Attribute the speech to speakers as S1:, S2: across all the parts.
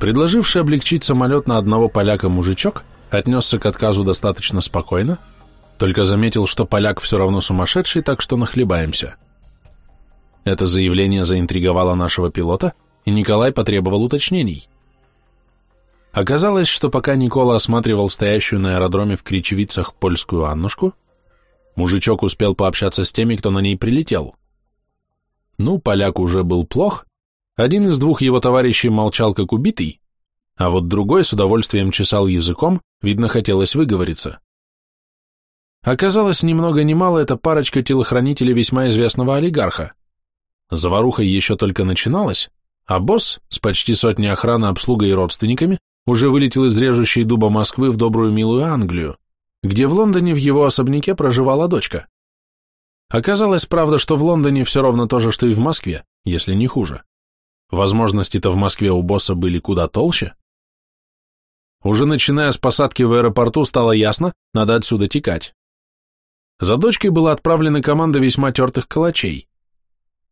S1: Предложивший облегчить самолет на одного поляка мужичок отнесся к отказу достаточно спокойно, только заметил, что поляк все равно сумасшедший, так что нахлебаемся. Это заявление заинтриговало нашего пилота, и Николай потребовал уточнений. Оказалось, что пока Никола осматривал стоящую на аэродроме в Кричевицах польскую Аннушку, мужичок успел пообщаться с теми, кто на ней прилетел. Ну, поляк уже был плох, один из двух его товарищей молчал как убитый, а вот другой с удовольствием чесал языком, видно, хотелось выговориться. Оказалось, ни много мало это парочка телохранителей весьма известного олигарха. Заваруха еще только начиналась, а босс с почти сотней охраны, обслугой и родственниками уже вылетел из режущей дуба Москвы в добрую милую Англию, где в Лондоне в его особняке проживала дочка. Оказалось, правда, что в Лондоне все ровно то же, что и в Москве, если не хуже. Возможности-то в Москве у босса были куда толще. Уже начиная с посадки в аэропорту стало ясно, надо отсюда текать. За дочкой была отправлена команда весьма тертых калачей.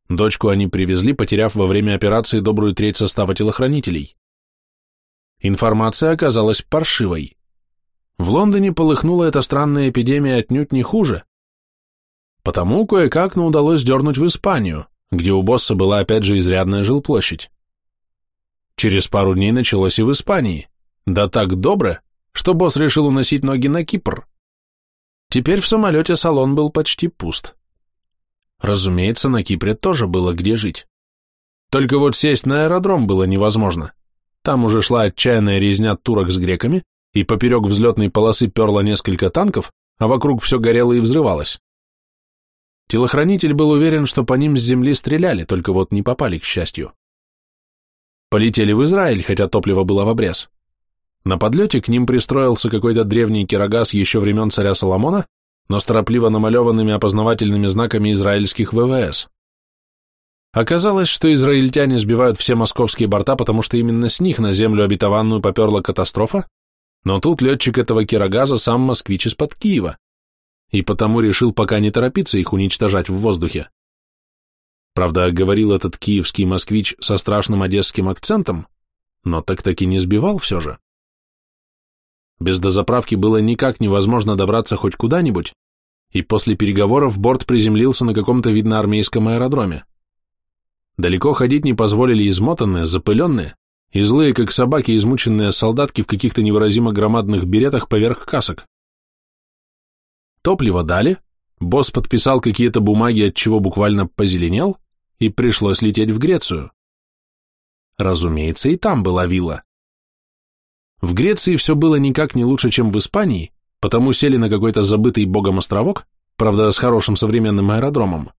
S1: Дочку они привезли, потеряв во время операции добрую треть состава телохранителей. Информация оказалась паршивой. В Лондоне полыхнула эта странная эпидемия отнюдь не хуже. Потому кое-как, но удалось дернуть в Испанию, где у босса была опять же изрядная жилплощадь. Через пару дней началось и в Испании. Да так добро, что босс решил уносить ноги на Кипр. Теперь в самолете салон был почти пуст. Разумеется, на Кипре тоже было где жить. Только вот сесть на аэродром было невозможно. Там уже шла отчаянная резня турок с греками, и поперек взлетной полосы перло несколько танков, а вокруг все горело и взрывалось. Телохранитель был уверен, что по ним с земли стреляли, только вот не попали, к счастью. Полетели в Израиль, хотя топливо было в обрез. На подлете к ним пристроился какой-то древний кирогаз еще времен царя Соломона, но с торопливо намалеванными опознавательными знаками израильских ВВС. Оказалось, что израильтяне сбивают все московские борта, потому что именно с них на землю обетованную поперла катастрофа, но тут летчик этого кирогаза сам москвич из-под Киева, и потому решил пока не торопиться их уничтожать в воздухе. Правда, говорил этот киевский москвич со страшным одесским акцентом, но так-таки не сбивал все же. Без дозаправки было никак невозможно добраться хоть куда-нибудь, и после переговоров борт приземлился на каком-то, видно, армейском аэродроме. Далеко ходить не позволили измотанные, запыленные и злые, как собаки, измученные солдатки в каких-то невыразимо громадных беретах поверх касок. Топливо дали, босс подписал какие-то бумаги, от чего буквально позеленел, и пришлось лететь в Грецию. Разумеется, и там была вилла. В Греции все было никак не лучше, чем в Испании, потому сели на какой-то забытый богом островок, правда, с хорошим современным аэродромом.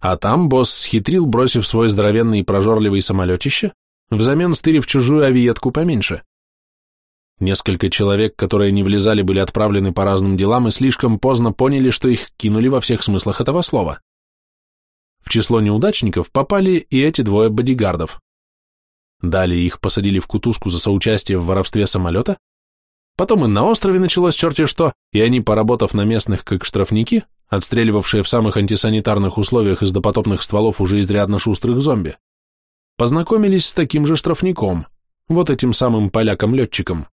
S1: А там босс схитрил, бросив свой здоровенный и прожорливый самолетище, взамен стырив чужую авиетку поменьше. Несколько человек, которые не влезали, были отправлены по разным делам и слишком поздно поняли, что их кинули во всех смыслах этого слова. В число неудачников попали и эти двое бодигардов. Далее их посадили в кутузку за соучастие в воровстве самолета, потом и на острове началось черти что, и они, поработав на местных как штрафники, отстреливавшие в самых антисанитарных условиях из допотопных стволов уже изрядно шустрых зомби, познакомились с таким же штрафником, вот этим самым поляком-летчиком.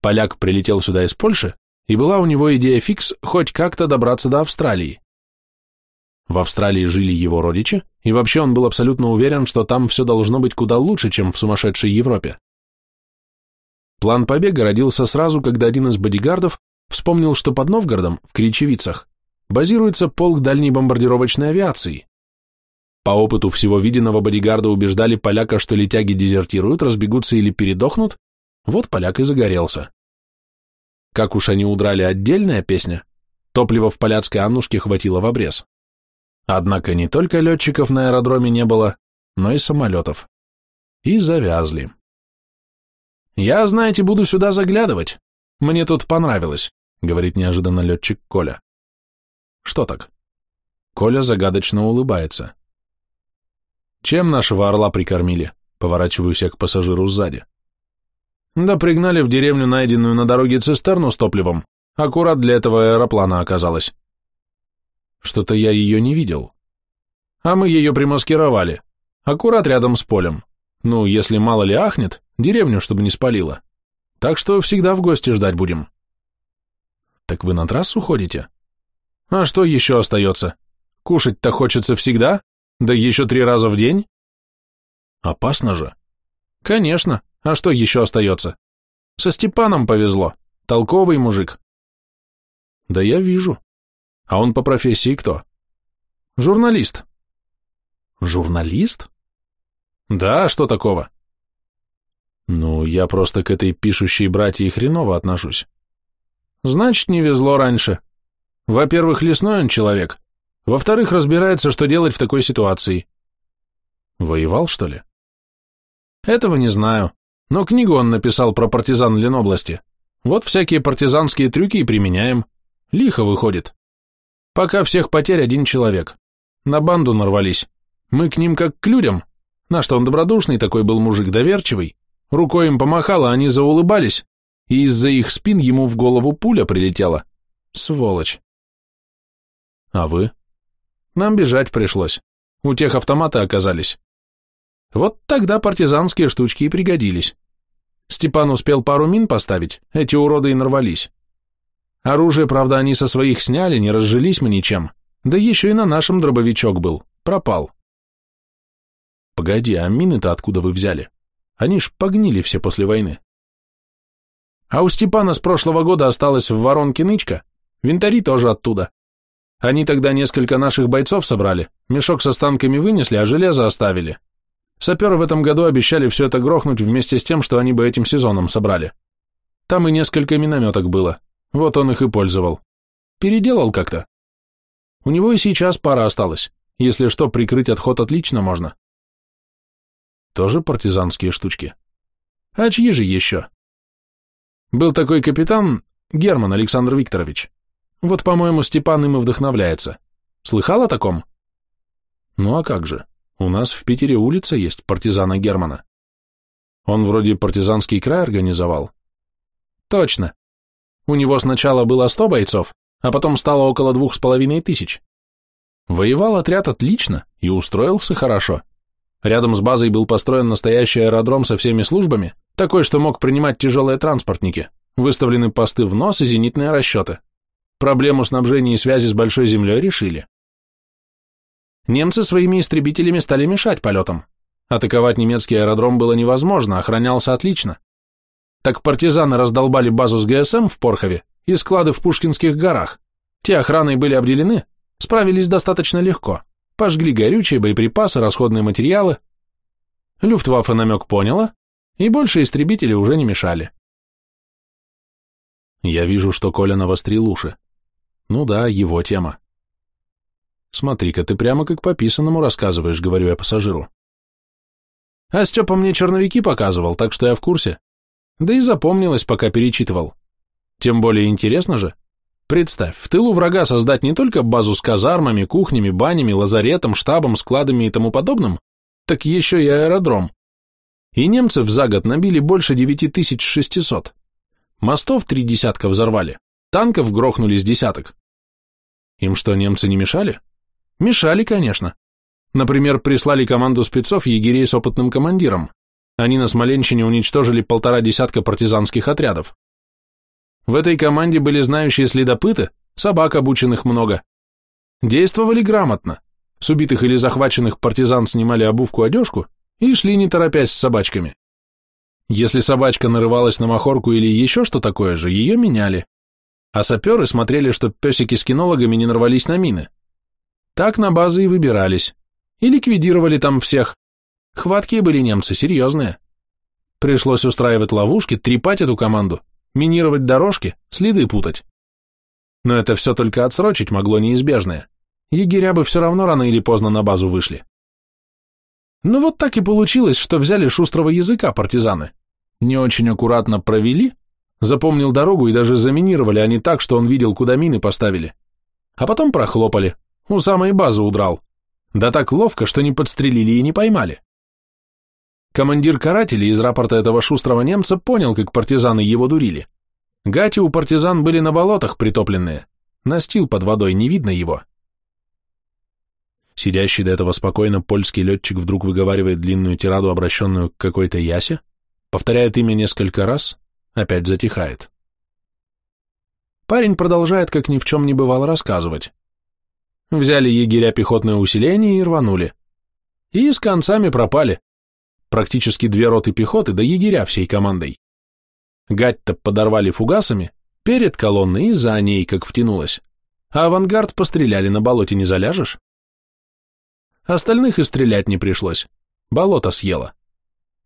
S1: Поляк прилетел сюда из Польши, и была у него идея фикс хоть как-то добраться до Австралии. В Австралии жили его родичи, и вообще он был абсолютно уверен, что там все должно быть куда лучше, чем в сумасшедшей Европе. План побега родился сразу, когда один из бодигардов вспомнил, что под Новгородом, в Кричевицах, базируется полк дальней бомбардировочной авиации. По опыту всего виденного бодигарда убеждали поляка, что летяги дезертируют, разбегутся или передохнут, вот поляк и загорелся. Как уж они удрали отдельная песня, топлива в поляцкой Аннушке хватило в обрез. Однако не только летчиков на аэродроме не было, но и самолетов. И завязли. «Я, знаете, буду сюда заглядывать. Мне тут понравилось», — говорит неожиданно летчик Коля. «Что так?» Коля загадочно улыбается. «Чем нашего орла прикормили?» Поворачиваюсь я к пассажиру сзади. «Да пригнали в деревню найденную на дороге цистерну с топливом. Аккурат для этого аэроплана оказалось. Что-то я ее не видел. А мы ее примаскировали. Аккурат рядом с полем. Ну, если мало ли ахнет, деревню, чтобы не спалило. Так что всегда в гости ждать будем. Так вы на трассу ходите? А что еще остается? Кушать-то хочется всегда, да еще три раза в день. Опасно же. Конечно, а что еще остается? Со Степаном повезло, толковый мужик. Да я вижу. А он по профессии кто? Журналист. Журналист? Да, что такого? Ну, я просто к этой пишущей братье хреново отношусь. Значит, не везло раньше. Во-первых, лесной он человек. Во-вторых, разбирается, что делать в такой ситуации. Воевал, что ли? Этого не знаю. Но книгу он написал про партизан Ленобласти. Вот всякие партизанские трюки и применяем. Лихо выходит. Пока всех потерь один человек. На банду нарвались. Мы к ним как к людям. Наш-то он добродушный такой был мужик, доверчивый. Рукой им помахал, а они заулыбались, и из-за их спин ему в голову пуля прилетела. Сволочь. А вы? Нам бежать пришлось. У тех автоматы оказались. Вот тогда партизанские штучки и пригодились. Степан успел пару мин поставить, эти уроды и нарвались. Оружие, правда, они со своих сняли, не разжились мы ничем. Да еще и на нашем дробовичок был, пропал. Погоди, а мины-то откуда вы взяли? Они ж погнили все после войны. А у Степана с прошлого года осталась в воронке нычка, винтари тоже оттуда. Они тогда несколько наших бойцов собрали, мешок с останками вынесли, а железо оставили. Саперы в этом году обещали все это грохнуть вместе с тем, что они бы этим сезоном собрали. Там и несколько минометок было, вот он их и пользовал. Переделал как-то. У него и сейчас пара осталась, если что, прикрыть отход отлично можно. Тоже партизанские штучки. А чьи же еще? Был такой капитан Герман Александр Викторович. Вот, по-моему, Степан им и вдохновляется. Слыхал о таком? Ну а как же? У нас в Питере улица есть партизана Германа. Он вроде партизанский край организовал. Точно. У него сначала было сто бойцов, а потом стало около двух с половиной тысяч. Воевал отряд отлично и устроился хорошо. Рядом с базой был построен настоящий аэродром со всеми службами, такой, что мог принимать тяжелые транспортники, выставлены посты в нос и зенитные расчеты. Проблему снабжения и связи с Большой Землей решили. Немцы своими истребителями стали мешать полетам. Атаковать немецкий аэродром было невозможно, охранялся отлично. Так партизаны раздолбали базу с ГСМ в Порхове и склады в Пушкинских горах. Те охраной были обделены, справились достаточно легко. Пожгли горючие, боеприпасы, расходные материалы. Люфтваффе намек поняла, и больше истребители уже не мешали. Я вижу, что Коля навострил уши. Ну да, его тема. Смотри-ка, ты прямо как по писанному рассказываешь, говорю я пассажиру. А Степа мне черновики показывал, так что я в курсе. Да и запомнилось, пока перечитывал. Тем более интересно же. Представь, в тылу врага создать не только базу с казармами, кухнями, банями, лазаретом, штабом, складами и тому подобным, так еще и аэродром. И немцев за год набили больше 9600. Мостов три десятка взорвали, танков грохнули с десяток. Им что, немцы не мешали? Мешали, конечно. Например, прислали команду спецов егерей с опытным командиром. Они на Смоленщине уничтожили полтора десятка партизанских отрядов. В этой команде были знающие следопыты, собак обученных много. Действовали грамотно. С убитых или захваченных партизан снимали обувку-одежку и шли не торопясь с собачками. Если собачка нарывалась на махорку или еще что такое же, ее меняли. А саперы смотрели, чтоб песики с кинологами не нарвались на мины. Так на базы и выбирались. И ликвидировали там всех. Хваткие были немцы, серьезные. Пришлось устраивать ловушки, трепать эту команду, минировать дорожки, следы путать. Но это все только отсрочить могло неизбежное. Егеря бы все равно рано или поздно на базу вышли. Ну вот так и получилось, что взяли шустрого языка партизаны. Не очень аккуратно провели, запомнил дорогу и даже заминировали они так, что он видел, куда мины поставили. А потом прохлопали, у самой базы удрал. Да так ловко, что не подстрелили и не поймали. Командир карателей из рапорта этого шустрого немца понял, как партизаны его дурили. Гати у партизан были на болотах притопленные. Настил под водой, не видно его. Сидящий до этого спокойно польский летчик вдруг выговаривает длинную тираду, обращенную к какой-то ясе, повторяет имя несколько раз, опять затихает. Парень продолжает, как ни в чем не бывало, рассказывать. Взяли егеря пехотное усиление и рванули. И с концами пропали. Практически две роты пехоты, да егеря всей командой. Гать-то подорвали фугасами, перед колонной и за ней, как втянулась. А авангард постреляли, на болоте не заляжешь. Остальных и стрелять не пришлось. Болото съело.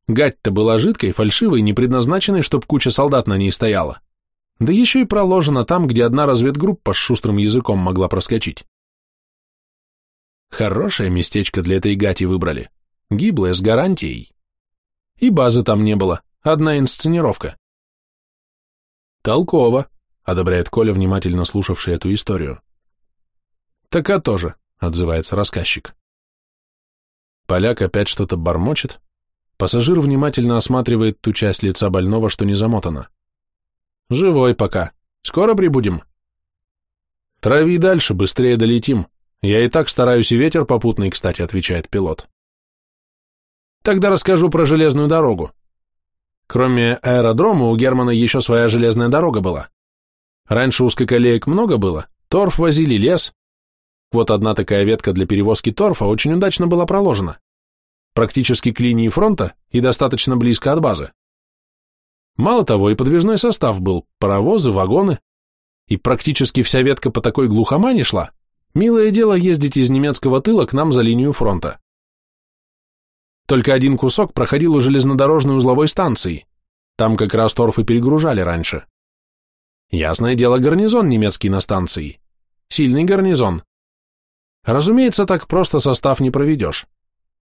S1: Гать-то была жидкой, фальшивой, не предназначенной, чтоб куча солдат на ней стояла. Да еще и проложена там, где одна разведгруппа с шустрым языком могла проскочить. Хорошее местечко для этой гати выбрали. Гиблое, с гарантией. И базы там не было, одна инсценировка. «Толково», — одобряет Коля, внимательно слушавший эту историю. «Так а тоже», — отзывается рассказчик. Поляк опять что-то бормочет. Пассажир внимательно осматривает ту часть лица больного, что не замотана. «Живой пока. Скоро прибудем?» «Трави дальше, быстрее долетим. Я и так стараюсь, и ветер попутный, кстати», — отвечает пилот. «Тогда расскажу про железную дорогу. Кроме аэродрома, у Германа еще своя железная дорога была. Раньше узкоколеек много было, торф возили, лес. Вот одна такая ветка для перевозки торфа очень удачно была проложена. Практически к линии фронта и достаточно близко от базы. Мало того, и подвижной состав был, паровозы, вагоны. И практически вся ветка по такой глухомане шла. Милое дело ездить из немецкого тыла к нам за линию фронта. Только один кусок проходил у железнодорожной узловой станции. Там как раз торф и перегружали раньше. Ясное дело, гарнизон немецкий на станции. Сильный гарнизон. Разумеется, так просто состав не проведешь.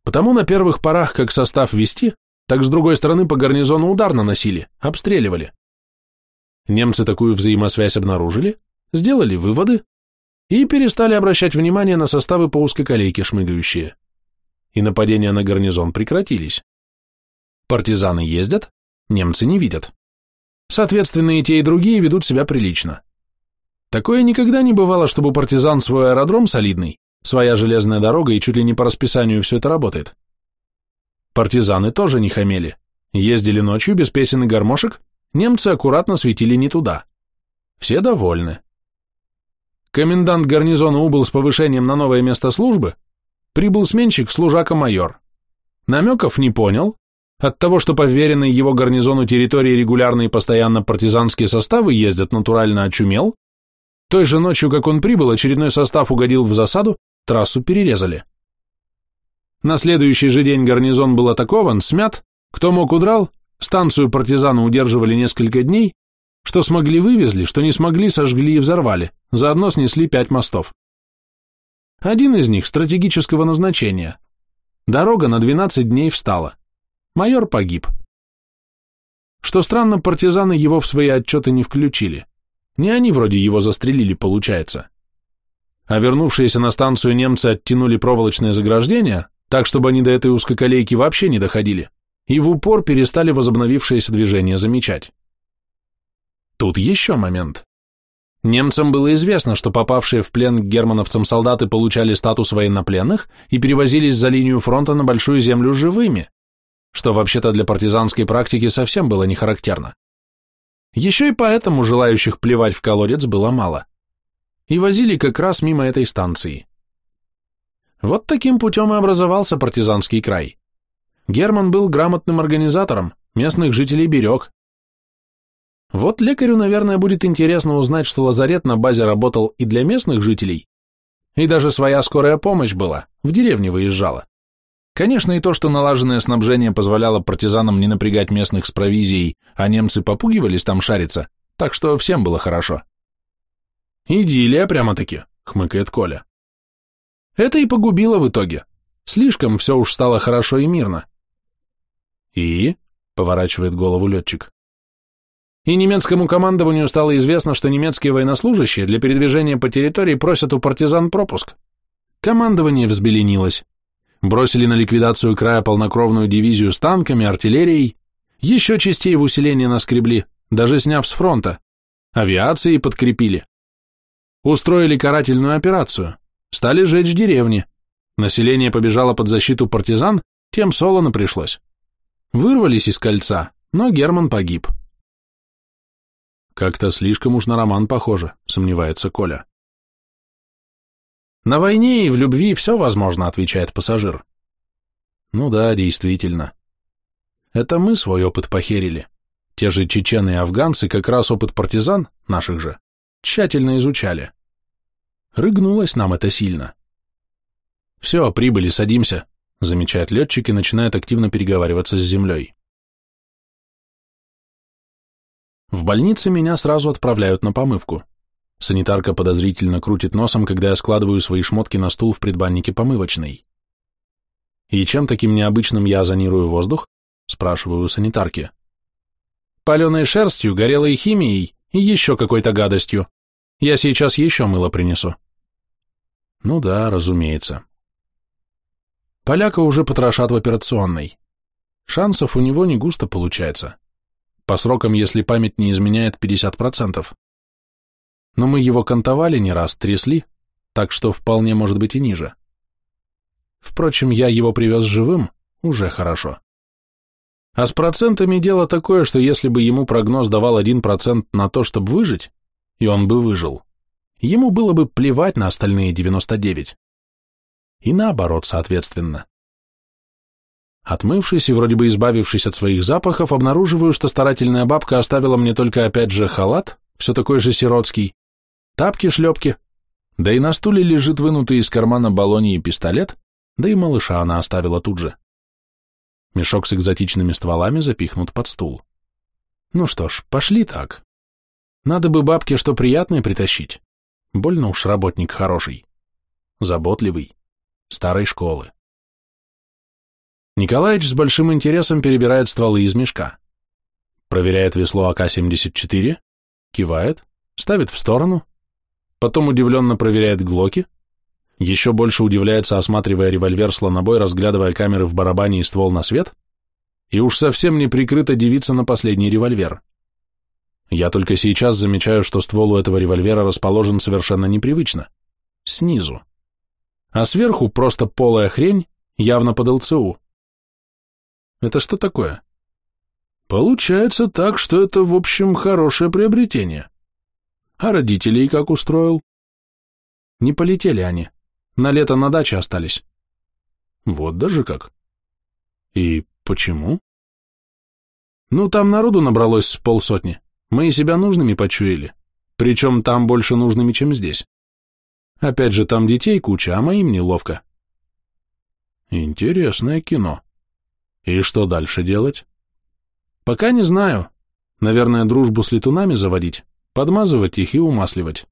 S1: Потому на первых порах как состав вести, так с другой стороны по гарнизону удар наносили, обстреливали. Немцы такую взаимосвязь обнаружили, сделали выводы и перестали обращать внимание на составы по узкоколейке шмыгающие и нападения на гарнизон прекратились. Партизаны ездят, немцы не видят. Соответственно, и те, и другие ведут себя прилично. Такое никогда не бывало, чтобы партизан свой аэродром солидный, своя железная дорога и чуть ли не по расписанию все это работает. Партизаны тоже не хамели. Ездили ночью без песен и гармошек, немцы аккуратно светили не туда. Все довольны. Комендант гарнизона убыл с повышением на новое место службы, Прибыл сменщик, служака-майор. Намеков не понял. От того, что поверенные его гарнизону территории регулярные постоянно партизанские составы ездят, натурально очумел. Той же ночью, как он прибыл, очередной состав угодил в засаду, трассу перерезали. На следующий же день гарнизон был атакован, смят, кто мог удрал, станцию партизаны удерживали несколько дней, что смогли вывезли, что не смогли сожгли и взорвали, заодно снесли пять мостов. Один из них стратегического назначения. Дорога на 12 дней встала. Майор погиб. Что странно, партизаны его в свои отчеты не включили. Не они вроде его застрелили, получается. А вернувшиеся на станцию немцы оттянули проволочное заграждение, так, чтобы они до этой узкоколейки вообще не доходили, и в упор перестали возобновившееся движение замечать. Тут еще момент. Немцам было известно, что попавшие в плен к германовцам солдаты получали статус военнопленных и перевозились за линию фронта на Большую Землю живыми, что вообще-то для партизанской практики совсем было не характерно. Еще и поэтому желающих плевать в колодец было мало. И возили как раз мимо этой станции. Вот таким путем и образовался партизанский край. Герман был грамотным организатором, местных жителей берег, вот лекарю, наверное, будет интересно узнать, что лазарет на базе работал и для местных жителей, и даже своя скорая помощь была, в деревне выезжала. Конечно, и то, что налаженное снабжение позволяло партизанам не напрягать местных с провизией, а немцы попугивались там шариться, так что всем было хорошо. «Идиллия прямо-таки», — хмыкает Коля. Это и погубило в итоге. Слишком все уж стало хорошо и мирно. «И?» — поворачивает голову летчик. И немецкому командованию стало известно, что немецкие военнослужащие для передвижения по территории просят у партизан пропуск. Командование взбеленилось. Бросили на ликвидацию края полнокровную дивизию с танками, артиллерией, еще частей в усиление наскребли, даже сняв с фронта. Авиацией подкрепили. Устроили карательную операцию, стали жечь деревни. Население побежало под защиту партизан, тем солоно пришлось. Вырвались из кольца, но Герман погиб. Как-то слишком уж на роман похоже, сомневается Коля. На войне и в любви все возможно, отвечает пассажир. Ну да, действительно. Это мы свой опыт похерили. Те же чечены и афганцы как раз опыт партизан, наших же, тщательно изучали. Рыгнулось нам это сильно. Все, прибыли, садимся, замечает летчик и начинает активно переговариваться с землей. В больнице меня сразу отправляют на помывку. Санитарка подозрительно крутит носом, когда я складываю свои шмотки на стул в предбаннике помывочной. «И чем таким необычным я озонирую воздух?» – спрашиваю у санитарки. «Паленой шерстью, горелой химией и еще какой-то гадостью. Я сейчас еще мыло принесу». «Ну да, разумеется». Поляка уже потрошат в операционной. Шансов у него не густо получается. По срокам, если память не изменяет, 50%. Но мы его кантовали не раз, трясли, так что вполне может быть и ниже. Впрочем, я его привез живым, уже хорошо. А с процентами дело такое, что если бы ему прогноз давал 1% на то, чтобы выжить, и он бы выжил, ему было бы плевать на остальные 99. И наоборот, соответственно. Отмывшись и вроде бы избавившись от своих запахов, обнаруживаю, что старательная бабка оставила мне только опять же халат, все такой же сиротский, тапки-шлепки, да и на стуле лежит вынутый из кармана баллони и пистолет, да и малыша она оставила тут же. Мешок с экзотичными стволами запихнут под стул. Ну что ж, пошли так. Надо бы бабке что приятное притащить. Больно уж работник хороший. Заботливый. Старой школы. Николаевич с большим интересом перебирает стволы из мешка. Проверяет весло АК-74, кивает, ставит в сторону, потом удивленно проверяет глоки, еще больше удивляется, осматривая револьвер слонобой, разглядывая камеры в барабане и ствол на свет, и уж совсем не прикрыто дивится на последний револьвер. Я только сейчас замечаю, что ствол у этого револьвера расположен совершенно непривычно, снизу. А сверху просто полая хрень, явно под ЛЦУ. Это что такое? Получается так, что это, в общем, хорошее приобретение. А родителей как устроил? Не полетели они. На лето на даче остались. Вот даже как. И почему? Ну, там народу набралось с полсотни. Мы и себя нужными почуяли. Причем там больше нужными, чем здесь. Опять же, там детей куча, а моим неловко. Интересное кино. И что дальше делать? Пока не знаю. Наверное, дружбу с летунами заводить, подмазывать их и умасливать.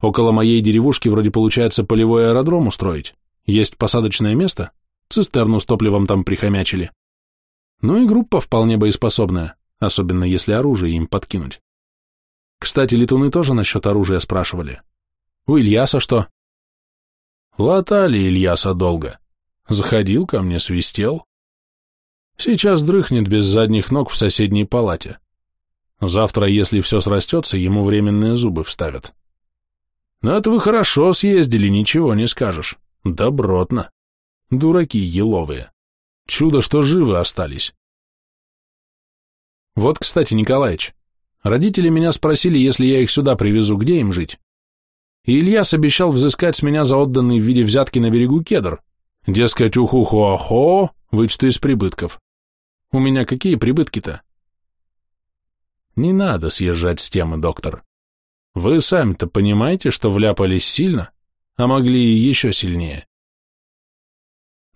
S1: Около моей деревушки вроде получается полевой аэродром устроить. Есть посадочное место, цистерну с топливом там прихомячили. Ну и группа вполне боеспособная, особенно если оружие им подкинуть. Кстати, летуны тоже насчет оружия спрашивали. У Ильяса что? Латали Ильяса долго. Заходил ко мне, свистел. Сейчас дрыхнет без задних ног в соседней палате. Завтра, если все срастется, ему временные зубы вставят. Но это вы хорошо съездили, ничего не скажешь. Добротно. Дураки еловые. Чудо, что живы остались. Вот, кстати, Николаич, родители меня спросили, если я их сюда привезу, где им жить? И Ильяс обещал взыскать с меня за отданный в виде взятки на берегу кедр. Дескать, уху-ху-ахо, вычту из прибытков. У меня какие прибытки-то? Не надо съезжать с темы, доктор. Вы сами-то понимаете, что вляпались сильно, а могли и еще сильнее.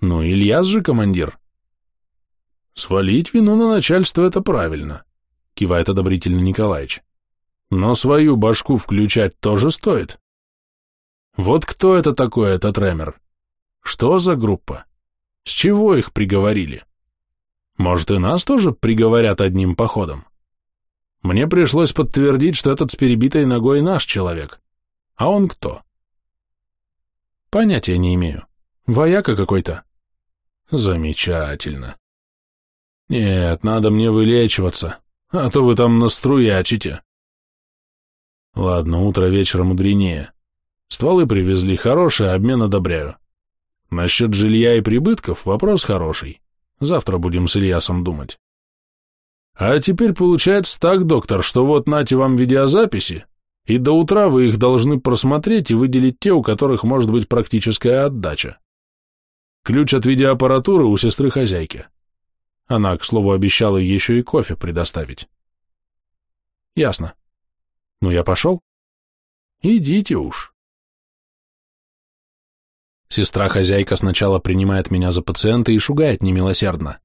S1: Ну, Ильяс же командир. Свалить вину на начальство — это правильно, кивает одобрительно Николаевич. Но свою башку включать тоже стоит. Вот кто это такой, этот Ремер? Что за группа? С чего их приговорили? Может, и нас тоже приговорят одним походом? Мне пришлось подтвердить, что этот с перебитой ногой наш человек. А он кто? Понятия не имею. Вояка какой-то. Замечательно. Нет, надо мне вылечиваться, а то вы там наструячите. Ладно, утро вечера мудренее. Стволы привезли хорошие, обмен одобряю. Насчет жилья и прибытков вопрос хороший. Завтра будем с Ильясом думать. А теперь получается так, доктор, что вот нате вам видеозаписи, и до утра вы их должны просмотреть и выделить те, у которых может быть практическая отдача. Ключ от видеоаппаратуры у сестры хозяйки. Она, к слову, обещала еще и кофе предоставить. Ясно. Ну, я пошел? Идите уж. Сестра-хозяйка сначала принимает меня за пациента и шугает немилосердно.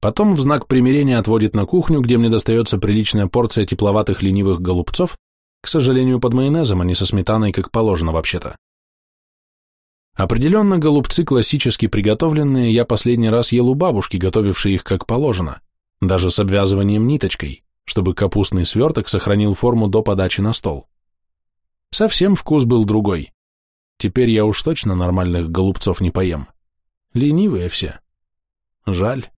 S1: Потом в знак примирения отводит на кухню, где мне достается приличная порция тепловатых ленивых голубцов, к сожалению, под майонезом, а не со сметаной, как положено вообще-то. Определенно, голубцы классически приготовленные я последний раз ел у бабушки, готовившей их как положено, даже с обвязыванием ниточкой, чтобы капустный сверток сохранил форму до подачи на стол. Совсем вкус был другой. Теперь я уж точно нормальных голубцов не поем. Ленивые все. Жаль.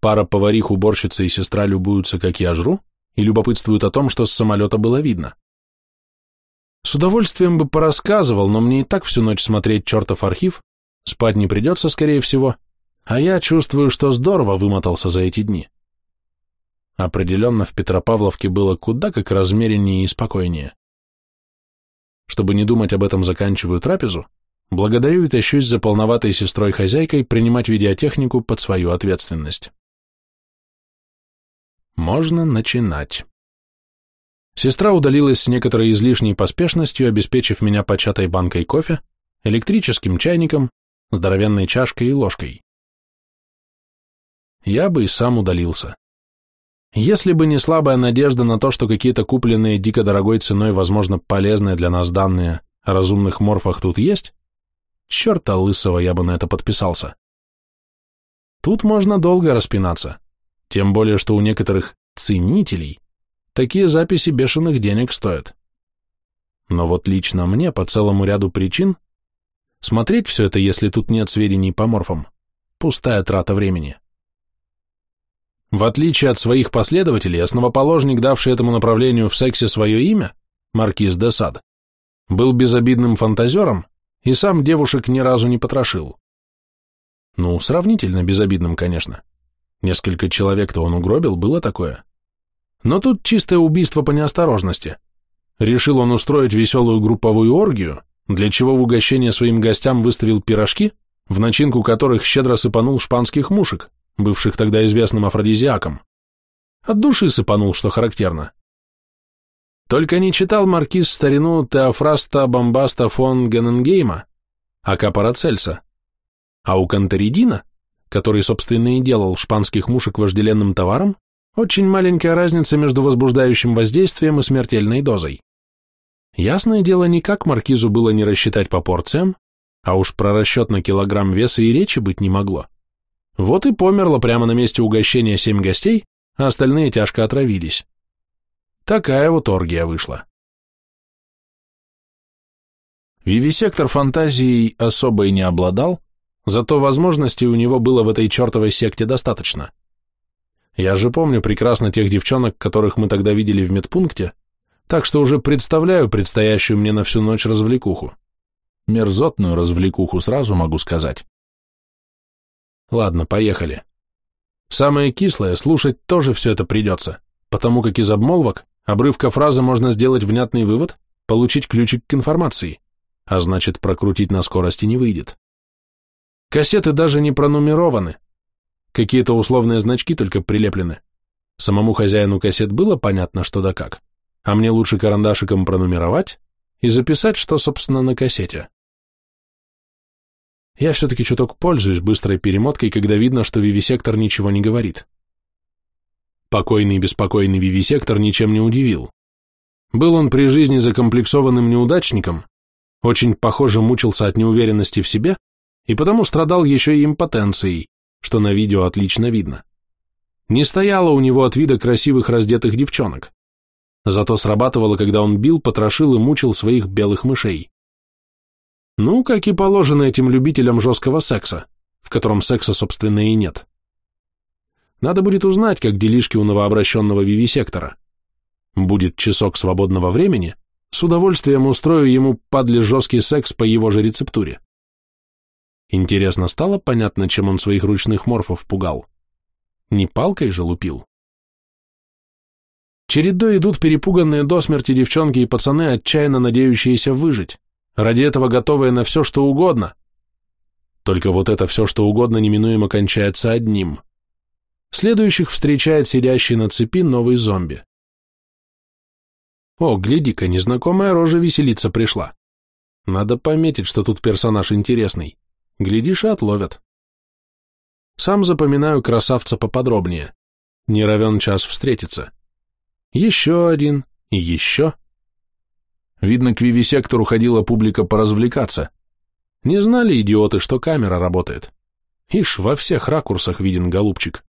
S1: Пара поварих, уборщица и сестра любуются, как я жру, и любопытствуют о том, что с самолета было видно. С удовольствием бы порассказывал, но мне и так всю ночь смотреть чертов архив, спать не придется, скорее всего, а я чувствую, что здорово вымотался за эти дни. Определенно в Петропавловке было куда как размереннее и спокойнее. Чтобы не думать об этом, заканчиваю трапезу, благодарю и тащусь за полноватой сестрой-хозяйкой принимать видеотехнику под свою ответственность. Можно начинать. Сестра удалилась с некоторой излишней поспешностью, обеспечив меня початой банкой кофе, электрическим чайником, здоровенной чашкой и ложкой. Я бы и сам удалился. Если бы не слабая надежда на то, что какие-то купленные дико дорогой ценой, возможно, полезные для нас данные о разумных морфах тут есть, черта лысого я бы на это подписался. Тут можно долго распинаться, тем более, что у некоторых ценителей Такие записи бешеных денег стоят. Но вот лично мне по целому ряду причин смотреть все это, если тут нет сведений по морфам, пустая трата времени. В отличие от своих последователей, основоположник, давший этому направлению в сексе свое имя, маркиз де Сад, был безобидным фантазером и сам девушек ни разу не потрошил. Ну, сравнительно безобидным, конечно. Несколько человек-то он угробил, было такое. Но тут чистое убийство по неосторожности. Решил он устроить веселую групповую оргию, для чего в угощение своим гостям выставил пирожки, в начинку которых щедро сыпанул шпанских мушек, бывших тогда известным афродизиаком. От души сыпанул, что характерно. Только не читал маркиз старину Теофраста Бомбаста фон Гененгейма, ака Парацельса. А у Кантеридина, который, собственно, и делал шпанских мушек вожделенным товаром, очень маленькая разница между возбуждающим воздействием и смертельной дозой. Ясное дело, никак маркизу было не рассчитать по порциям, а уж про расчет на килограмм веса и речи быть не могло. Вот и померло прямо на месте угощения семь гостей, а остальные тяжко отравились. Такая вот оргия вышла. Вивисектор фантазией особо и не обладал, зато возможностей у него было в этой чертовой секте достаточно. Я же помню прекрасно тех девчонок, которых мы тогда видели в медпункте, так что уже представляю предстоящую мне на всю ночь развлекуху. Мерзотную развлекуху, сразу могу сказать. Ладно, поехали. Самое кислое, слушать тоже все это придется, потому как из обмолвок, обрывка фразы можно сделать внятный вывод, получить ключик к информации, а значит прокрутить на скорости не выйдет. Кассеты даже не пронумерованы, Какие-то условные значки только прилеплены. Самому хозяину кассет было понятно, что да как, а мне лучше карандашиком пронумеровать и записать, что, собственно, на кассете. Я все-таки чуток пользуюсь быстрой перемоткой, когда видно, что вивисектор ничего не говорит. Покойный и беспокойный вивисектор ничем не удивил. Был он при жизни закомплексованным неудачником, очень, похоже, мучился от неуверенности в себе и потому страдал еще и импотенцией, что на видео отлично видно. Не стояло у него от вида красивых раздетых девчонок. Зато срабатывало, когда он бил, потрошил и мучил своих белых мышей. Ну, как и положено этим любителям жесткого секса, в котором секса, собственно, и нет. Надо будет узнать, как делишки у новообращенного вивисектора. Будет часок свободного времени, С удовольствием устрою ему падли жесткий секс по его же рецептуре. Интересно стало понятно, чем он своих ручных морфов пугал. Не палкой же лупил. Чередой идут перепуганные до смерти девчонки и пацаны, отчаянно надеющиеся выжить, ради этого готовые на все, что угодно. Только вот это все, что угодно, неминуемо кончается одним. Следующих встречает сидящий на цепи новый зомби. О, гляди-ка, незнакомая рожа веселиться пришла. Надо пометить, что тут персонаж интересный. Глядишь, и отловят. Сам запоминаю красавца поподробнее. Не равен час встретиться. Еще один и еще. Видно, к вивисектору ходила публика поразвлекаться. Не знали идиоты, что камера работает. Ишь, во всех ракурсах виден голубчик.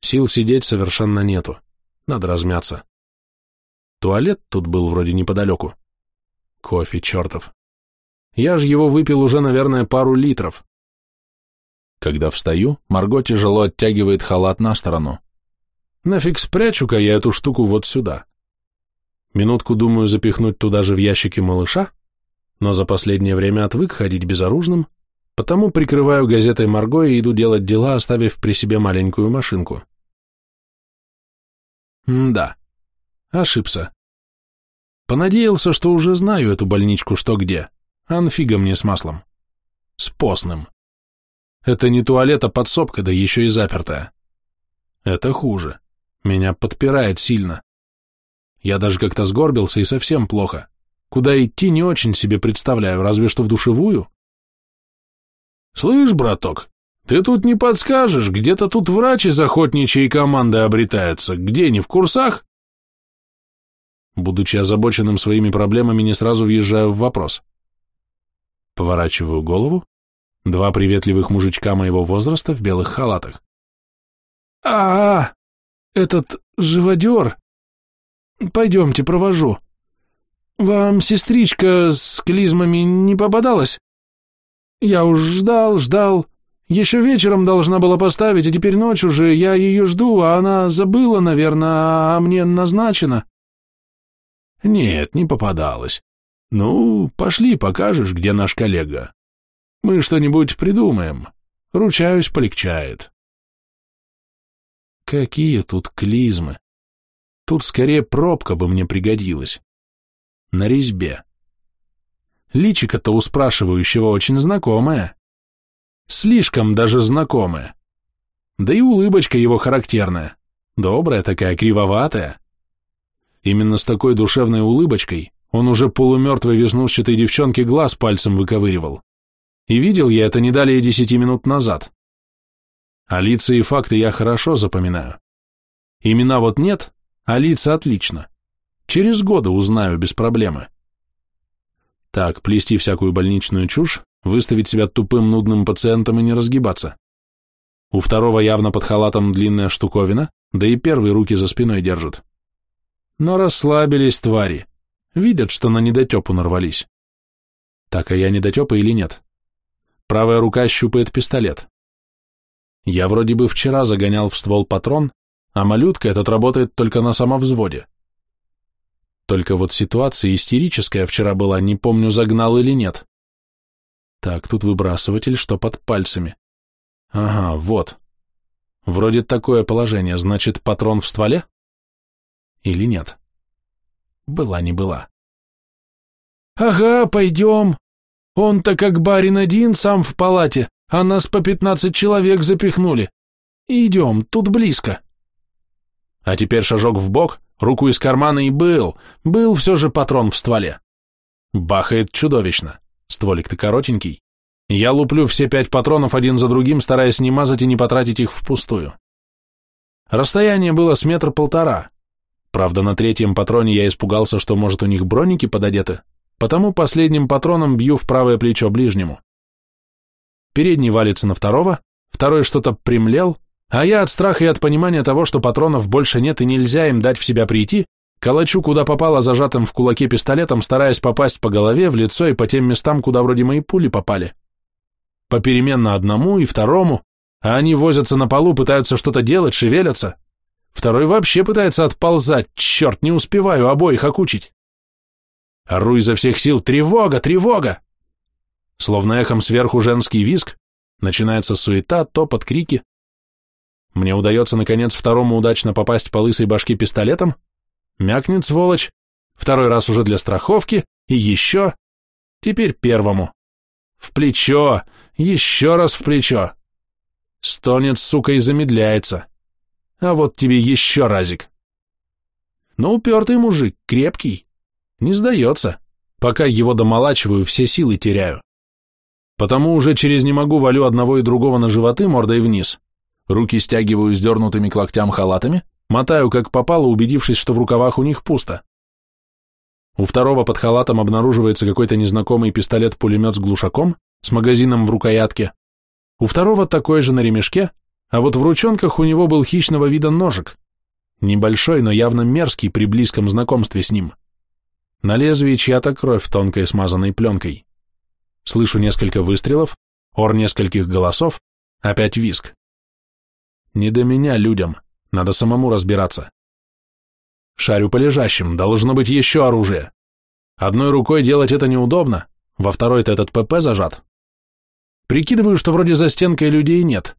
S1: Сил сидеть совершенно нету. Надо размяться. Туалет тут был вроде неподалеку. Кофе чертов. Я же его выпил уже, наверное, пару литров. Когда встаю, Марго тяжело оттягивает халат на сторону. Нафиг спрячу-ка я эту штуку вот сюда. Минутку думаю запихнуть туда же в ящики малыша, но за последнее время отвык ходить безоружным, потому прикрываю газетой Марго и иду делать дела, оставив при себе маленькую машинку. М да, ошибся. Понадеялся, что уже знаю эту больничку что где. Анфига мне с маслом. С постным. Это не туалет, а подсобка, да еще и запертая. Это хуже. Меня подпирает сильно. Я даже как-то сгорбился и совсем плохо. Куда идти не очень себе представляю, разве что в душевую. Слышь, браток, ты тут не подскажешь, где-то тут врач из охотничьей команды обретается, где, не в курсах? Будучи озабоченным своими проблемами, не сразу въезжаю в вопрос. Поворачиваю голову. Два приветливых мужичка моего возраста в белых халатах. а, -а, -а Этот живодер! Пойдемте, провожу. Вам сестричка с клизмами не попадалась? Я уж ждал, ждал. Еще вечером должна была поставить, а теперь ночь уже, я ее жду, а она забыла, наверное, а мне назначено. Нет, не попадалась. «Ну, пошли, покажешь, где наш коллега. Мы что-нибудь придумаем. Ручаюсь, полегчает». Какие тут клизмы! Тут скорее пробка бы мне пригодилась. На резьбе. Личико-то у спрашивающего очень знакомое. Слишком даже знакомое. Да и улыбочка его характерная. Добрая такая, кривоватая. Именно с такой душевной улыбочкой он уже полумертвой веснушчатой девчонке глаз пальцем выковыривал. И видел я это не далее десяти минут назад. А лица и факты я хорошо запоминаю. Имена вот нет, а лица отлично. Через годы узнаю без проблемы. Так, плести всякую больничную чушь, выставить себя тупым нудным пациентом и не разгибаться. У второго явно под халатом длинная штуковина, да и первый руки за спиной держит. Но расслабились твари. Видят, что на недотепу нарвались. Так, а я недотепа или нет? Правая рука щупает пистолет. Я вроде бы вчера загонял в ствол патрон, а малютка этот работает только на самовзводе. Только вот ситуация истерическая вчера была, не помню, загнал или нет. Так, тут выбрасыватель, что под пальцами. Ага, вот. Вроде такое положение, значит, патрон в стволе? Или нет? Была не была. «Ага, пойдем. Он-то как барин один, сам в палате, а нас по пятнадцать человек запихнули. Идем, тут близко». А теперь шажок в бок, руку из кармана и был, был все же патрон в стволе. Бахает чудовищно, стволик-то коротенький. Я луплю все пять патронов один за другим, стараясь не мазать и не потратить их впустую. Расстояние было с метр полтора, Правда, на третьем патроне я испугался, что, может, у них броники пододеты, потому последним патроном бью в правое плечо ближнему. Передний валится на второго, второй что-то примлел, а я от страха и от понимания того, что патронов больше нет и нельзя им дать в себя прийти, калачу куда попало зажатым в кулаке пистолетом, стараясь попасть по голове, в лицо и по тем местам, куда вроде мои пули попали. Попеременно одному и второму, а они возятся на полу, пытаются что-то делать, шевелятся. Второй вообще пытается отползать, черт, не успеваю обоих окучить. Ору изо всех сил «Тревога! Тревога!» Словно эхом сверху женский визг, начинается суета, топот, крики. Мне удается, наконец, второму удачно попасть по лысой башке пистолетом, мякнет сволочь, второй раз уже для страховки, и еще, теперь первому. В плечо, еще раз в плечо. Стонет, сука, и замедляется. А вот тебе еще разик. Но упертый мужик, крепкий. Не сдается. Пока его домолачиваю, все силы теряю. Потому уже через не могу валю одного и другого на животы мордой вниз. Руки стягиваю сдернутыми к локтям халатами, мотаю как попало, убедившись, что в рукавах у них пусто. У второго под халатом обнаруживается какой-то незнакомый пистолет-пулемет с глушаком, с магазином в рукоятке. У второго такой же на ремешке, а вот в ручонках у него был хищного вида ножик. Небольшой, но явно мерзкий при близком знакомстве с ним. На лезвии чья-то кровь тонкой смазанной пленкой. Слышу несколько выстрелов, ор нескольких голосов, опять виск. Не до меня людям, надо самому разбираться. Шарю по лежащим, должно быть еще оружие. Одной рукой делать это неудобно, во второй-то этот ПП зажат. Прикидываю, что вроде за стенкой людей нет.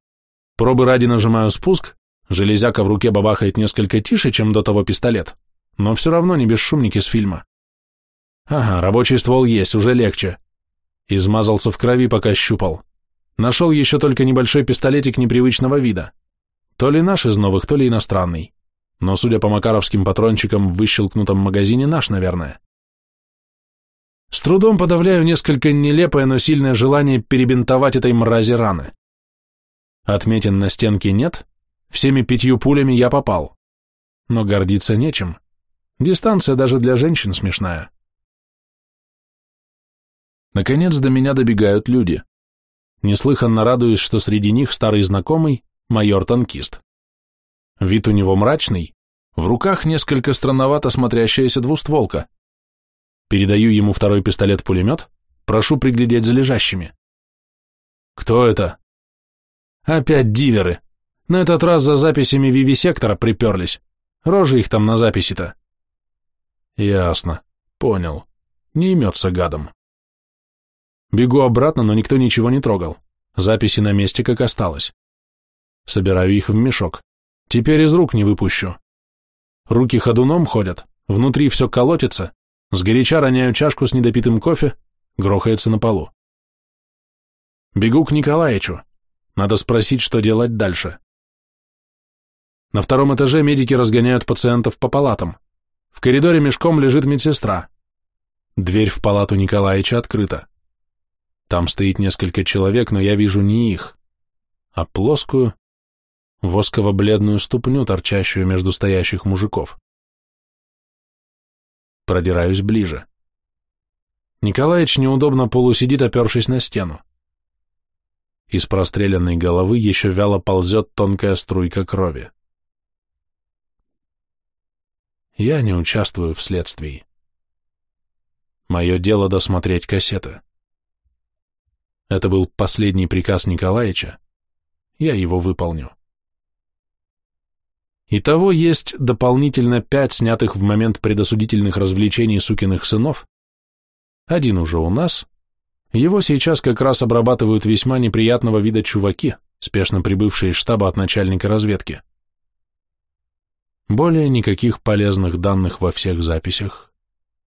S1: Пробы ради нажимаю спуск, железяка в руке бабахает несколько тише, чем до того пистолет, но все равно не бесшумник из фильма. Ага, рабочий ствол есть, уже легче. Измазался в крови, пока щупал. Нашел еще только небольшой пистолетик непривычного вида. То ли наш из новых, то ли иностранный. Но, судя по макаровским патрончикам в выщелкнутом магазине, наш, наверное. С трудом подавляю несколько нелепое, но сильное желание перебинтовать этой мрази раны. Отметин на стенке нет, всеми пятью пулями я попал. Но гордиться нечем. Дистанция даже для женщин смешная. Наконец до меня добегают люди. Неслыханно радуюсь, что среди них старый знакомый, майор-танкист. Вид у него мрачный, в руках несколько странновато смотрящаяся двустволка. Передаю ему второй пистолет-пулемет, прошу приглядеть за лежащими. Кто это? Опять диверы. На этот раз за записями Вивисектора приперлись. Рожи их там на записи-то. Ясно. Понял. Не имется гадом. Бегу обратно, но никто ничего не трогал. Записи на месте, как осталось. Собираю их в мешок. Теперь из рук не выпущу. Руки ходуном ходят, внутри все колотится, сгоряча роняю чашку с недопитым кофе, грохается на полу. Бегу к Николаевичу. Надо спросить, что делать дальше. На втором этаже медики разгоняют пациентов по палатам. В коридоре мешком лежит медсестра. Дверь в палату Николаевича открыта. Там стоит несколько человек, но я вижу не их, а плоскую, восково-бледную ступню, торчащую между стоящих мужиков. Продираюсь ближе. Николаич неудобно полусидит, опершись на стену. Из простреленной головы еще вяло ползет тонкая струйка крови. Я не участвую в следствии. Мое дело досмотреть кассеты. Это был последний приказ Николаевича. Я его выполню. Итого есть дополнительно пять снятых в момент предосудительных развлечений сукиных сынов. Один уже у нас. Его сейчас как раз обрабатывают весьма неприятного вида чуваки, спешно прибывшие из штаба от начальника разведки. Более никаких полезных данных во всех записях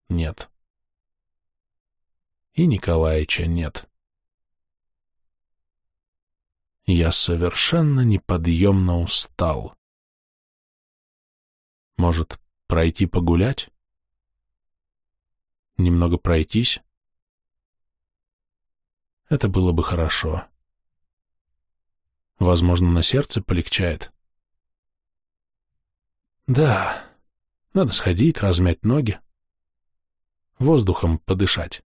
S1: нет. И Николаича нет. Я совершенно неподъемно устал. Может, пройти погулять? Немного пройтись? Это было бы хорошо. Возможно, на сердце полегчает. Да, надо сходить, размять ноги, воздухом подышать.